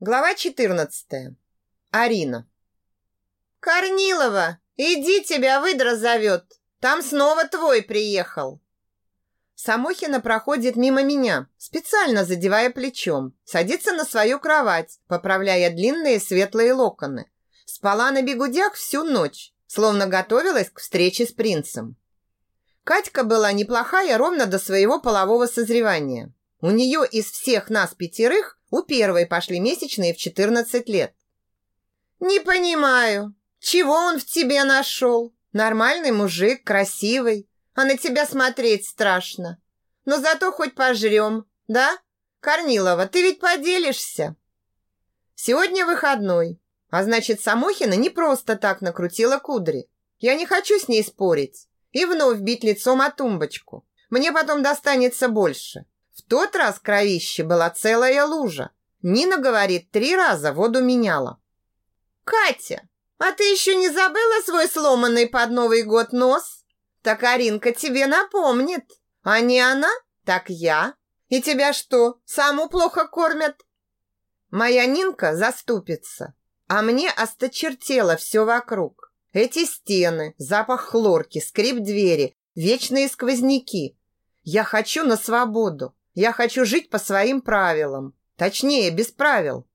Глава 14. Арина. Корнилова, иди, тебя выдра зовет. Там снова твой приехал. Самохина проходит мимо меня, специально задевая плечом, садится на свою кровать, поправляя длинные светлые локоны. Спала на бегудях всю ночь, словно готовилась к встрече с принцем. Катька была неплохая ровно до своего полового созревания. У нее из всех нас пятерых у первой пошли месячные в 14 лет. «Не понимаю, чего он в тебе нашел? Нормальный мужик, красивый, а на тебя смотреть страшно. Но зато хоть пожрем, да? Корнилова, ты ведь поделишься?» Сегодня выходной, а значит, Самохина не просто так накрутила кудри. Я не хочу с ней спорить и вновь бить лицом о тумбочку. Мне потом достанется больше. В тот раз кровище была целая лужа. Нина говорит, три раза воду меняла. «Катя, а ты еще не забыла свой сломанный под Новый год нос? Так Аринка тебе напомнит. А не она, так я. И тебя что, саму плохо кормят?» Моя Нинка заступится, а мне осточертело все вокруг. Эти стены, запах хлорки, скрип двери, вечные сквозняки. Я хочу на свободу. Я хочу жить по своим правилам. Точнее, без правил.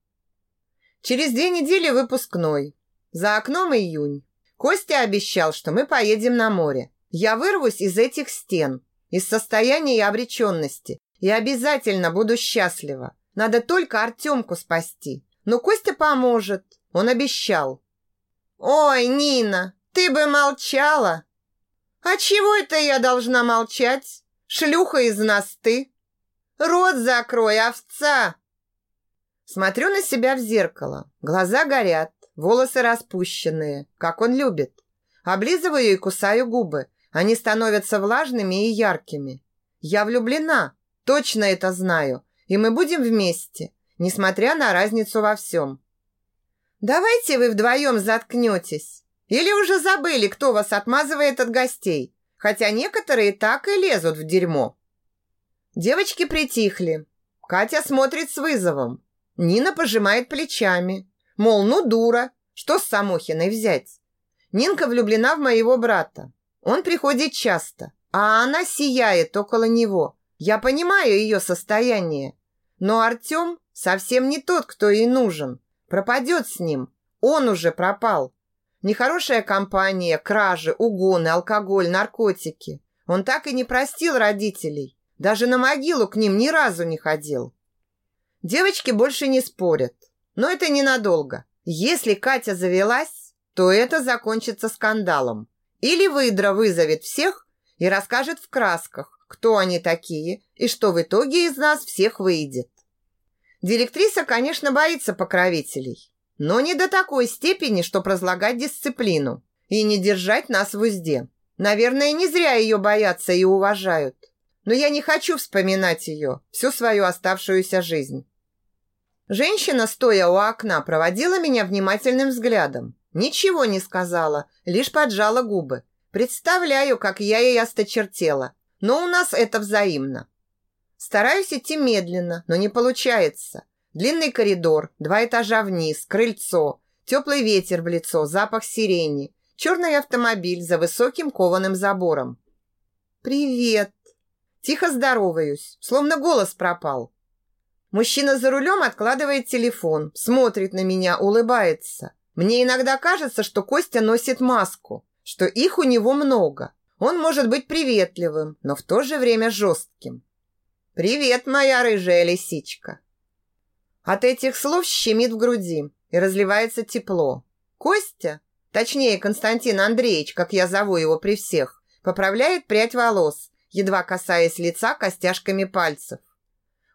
Через две недели выпускной. За окном июнь. Костя обещал, что мы поедем на море. Я вырвусь из этих стен, из состояния обреченности и обязательно буду счастлива. Надо только Артемку спасти. Но Костя поможет. Он обещал. Ой, Нина, ты бы молчала. А чего это я должна молчать? Шлюха из нас ты. Рот закрой, овца!» Смотрю на себя в зеркало. Глаза горят, волосы распущенные, как он любит. Облизываю и кусаю губы. Они становятся влажными и яркими. Я влюблена, точно это знаю. И мы будем вместе, несмотря на разницу во всем. Давайте вы вдвоем заткнетесь. Или уже забыли, кто вас отмазывает от гостей, хотя некоторые так и лезут в дерьмо. Девочки притихли. Катя смотрит с вызовом. Нина пожимает плечами. Мол, ну дура, что с Самохиной взять? Нинка влюблена в моего брата. Он приходит часто, а она сияет около него. Я понимаю ее состояние. Но Артем совсем не тот, кто ей нужен. Пропадет с ним. Он уже пропал. Нехорошая компания, кражи, угоны, алкоголь, наркотики. Он так и не простил родителей. Даже на могилу к ним ни разу не ходил. Девочки больше не спорят. Но это ненадолго. Если Катя завелась, то это закончится скандалом. Или выдра вызовет всех и расскажет в красках, кто они такие и что в итоге из нас всех выйдет. Директриса, конечно, боится покровителей, но не до такой степени, что разлагать дисциплину и не держать нас в узде. Наверное, не зря ее боятся и уважают но я не хочу вспоминать ее всю свою оставшуюся жизнь. Женщина, стоя у окна, проводила меня внимательным взглядом. Ничего не сказала, лишь поджала губы. Представляю, как я ей осточертела, но у нас это взаимно. Стараюсь идти медленно, но не получается. Длинный коридор, два этажа вниз, крыльцо, теплый ветер в лицо, запах сирени, черный автомобиль за высоким кованым забором. «Привет!» Тихо здороваюсь, словно голос пропал. Мужчина за рулем откладывает телефон, смотрит на меня, улыбается. Мне иногда кажется, что Костя носит маску, что их у него много. Он может быть приветливым, но в то же время жестким. «Привет, моя рыжая лисичка!» От этих слов щемит в груди и разливается тепло. Костя, точнее Константин Андреевич, как я зову его при всех, поправляет прядь волос едва касаясь лица костяшками пальцев.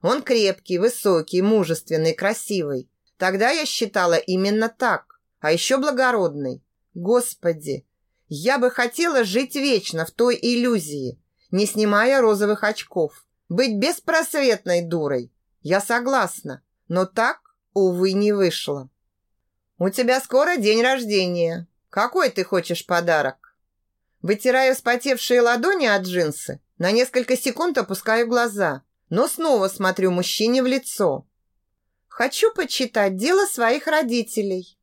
Он крепкий, высокий, мужественный, красивый. Тогда я считала именно так, а еще благородный. Господи, я бы хотела жить вечно в той иллюзии, не снимая розовых очков, быть беспросветной дурой. Я согласна, но так, увы, не вышло. У тебя скоро день рождения. Какой ты хочешь подарок? Вытираю вспотевшие ладони от джинсы на несколько секунд опускаю глаза, но снова смотрю мужчине в лицо. Хочу почитать дело своих родителей.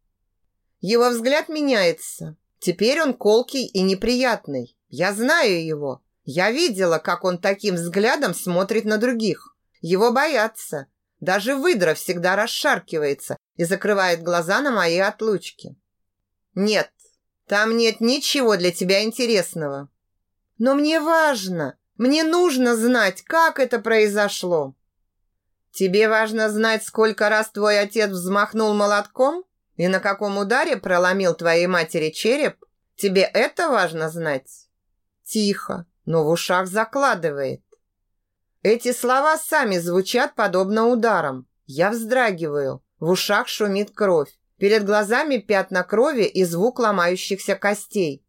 Его взгляд меняется. Теперь он колкий и неприятный. Я знаю его. Я видела, как он таким взглядом смотрит на других. Его боятся. Даже выдра всегда расшаркивается и закрывает глаза на мои отлучки. Нет, там нет ничего для тебя интересного. Но мне важно, мне нужно знать, как это произошло. Тебе важно знать, сколько раз твой отец взмахнул молотком и на каком ударе проломил твоей матери череп? Тебе это важно знать? Тихо, но в ушах закладывает. Эти слова сами звучат подобно ударам. Я вздрагиваю, в ушах шумит кровь. Перед глазами пятна крови и звук ломающихся костей.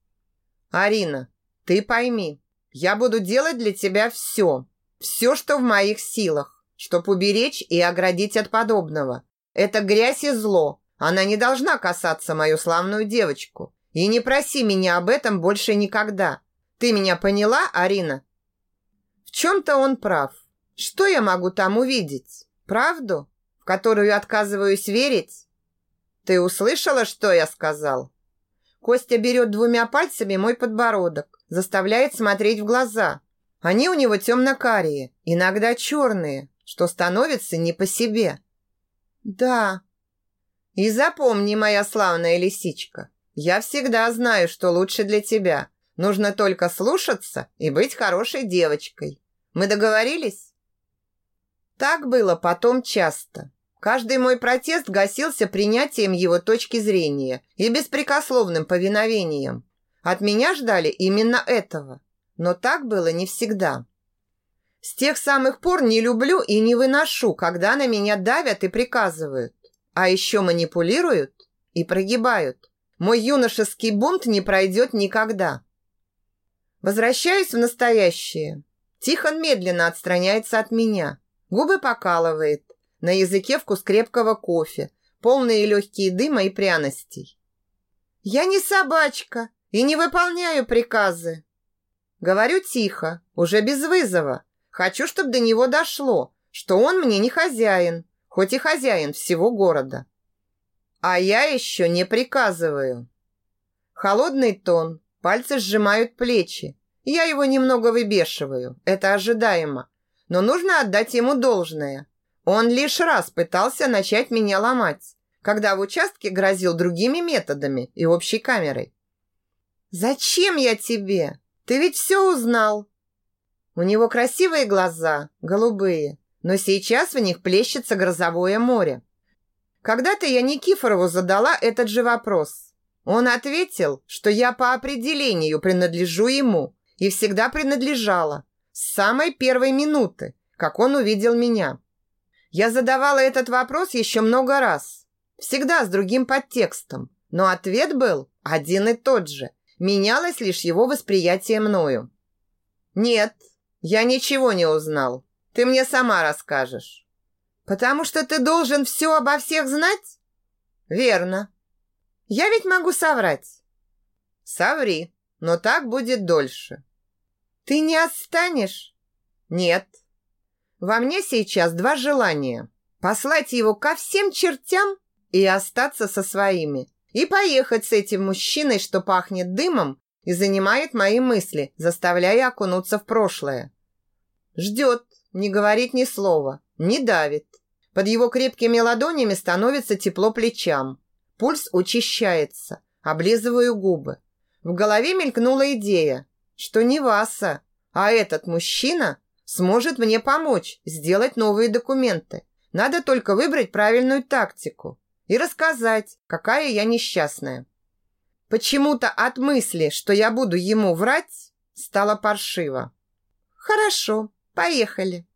Арина, ты пойми, я буду делать для тебя все. Все, что в моих силах, чтобы уберечь и оградить от подобного. Это грязь и зло. Она не должна касаться мою славную девочку. И не проси меня об этом больше никогда. Ты меня поняла, Арина? В чем-то он прав. Что я могу там увидеть? Правду, в которую отказываюсь верить? Ты услышала, что я сказал? Костя берет двумя пальцами мой подбородок, заставляет смотреть в глаза. Они у него темно-карие, иногда черные, что становится не по себе. Да. И запомни, моя славная лисичка, я всегда знаю, что лучше для тебя. Нужно только слушаться и быть хорошей девочкой. Мы договорились? Так было потом часто. Каждый мой протест гасился принятием его точки зрения и беспрекословным повиновением. От меня ждали именно этого. Но так было не всегда. С тех самых пор не люблю и не выношу, когда на меня давят и приказывают. А еще манипулируют и прогибают. Мой юношеский бунт не пройдет никогда. Возвращаюсь в настоящее. Тихон медленно отстраняется от меня. Губы покалывает. На языке вкус крепкого кофе, полные легкие дыма и пряностей. «Я не собачка и не выполняю приказы!» Говорю тихо, уже без вызова. Хочу, чтобы до него дошло, что он мне не хозяин, хоть и хозяин всего города. А я еще не приказываю. Холодный тон, пальцы сжимают плечи. Я его немного выбешиваю, это ожидаемо. Но нужно отдать ему должное. Он лишь раз пытался начать меня ломать, когда в участке грозил другими методами и общей камерой. «Зачем я тебе? Ты ведь все узнал!» У него красивые глаза, голубые, но сейчас в них плещется грозовое море. Когда-то я Никифорову задала этот же вопрос. Он ответил, что я по определению принадлежу ему и всегда принадлежала с самой первой минуты, как он увидел меня. Я задавала этот вопрос еще много раз, всегда с другим подтекстом, но ответ был один и тот же. Менялось лишь его восприятие мною. Нет, я ничего не узнал. Ты мне сама расскажешь. Потому что ты должен все обо всех знать? Верно. Я ведь могу соврать. Соври, но так будет дольше. Ты не отстанешь? Нет. Во мне сейчас два желания. Послать его ко всем чертям и остаться со своими. И поехать с этим мужчиной, что пахнет дымом и занимает мои мысли, заставляя окунуться в прошлое. Ждет, не говорит ни слова, не давит. Под его крепкими ладонями становится тепло плечам. Пульс учащается. Облизываю губы. В голове мелькнула идея, что не Васа, а этот мужчина сможет мне помочь сделать новые документы. Надо только выбрать правильную тактику и рассказать, какая я несчастная. Почему-то от мысли, что я буду ему врать, стало паршиво. Хорошо, поехали.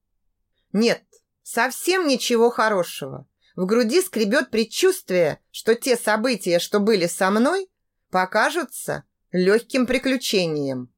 Нет, совсем ничего хорошего. В груди скребет предчувствие, что те события, что были со мной, покажутся легким приключением.